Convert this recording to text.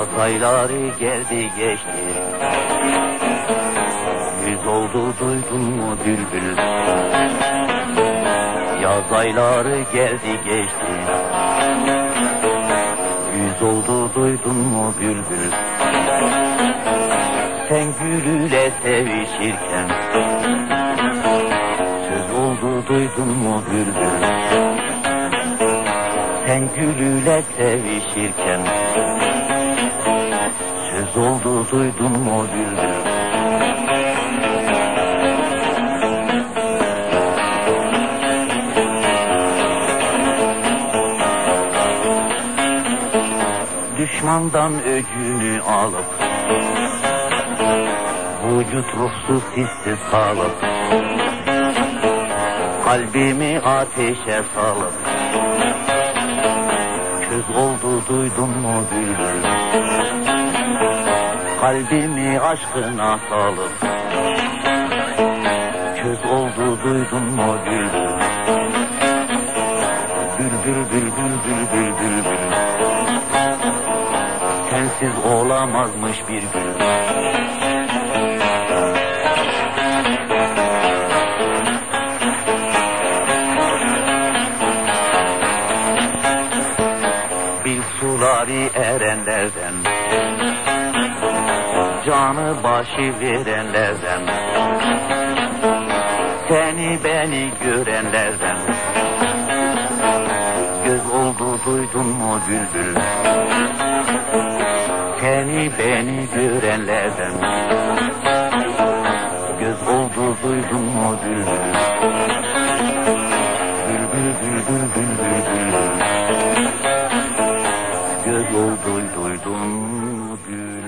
Yaz ayları geldi geçti. Yüz oldu duydun mu bülbül? Yaz ayları geldi geçti. Yüz oldu duydun mu bülbül? Sen gülüyle sevişirken. Söz oldu duydun mu bülbül? Sen gülüyle sevişirken Söz oldu duydun mu bülbül Düşmandan öcünü alıp Vücut ruhsuz hissiz kalıp Kalbimi ateşe salıp Köz oldu duydun mu bülbül Kalbimi aşkına salıp Köz oldu duydun mu bülbül Bülbül bülbül bülbül bülbül. Sensiz olamazmış bir gün Bil suları erenlerden Canı başı verenlerden. Seni beni görenlerden. Göz oldu duydun mu bülbül? Seni beni görenlerden. Göz oldu duydun mu bülbül? Bülbül bülbül bülbül bülbül. Göz oldu duydun mu bülbül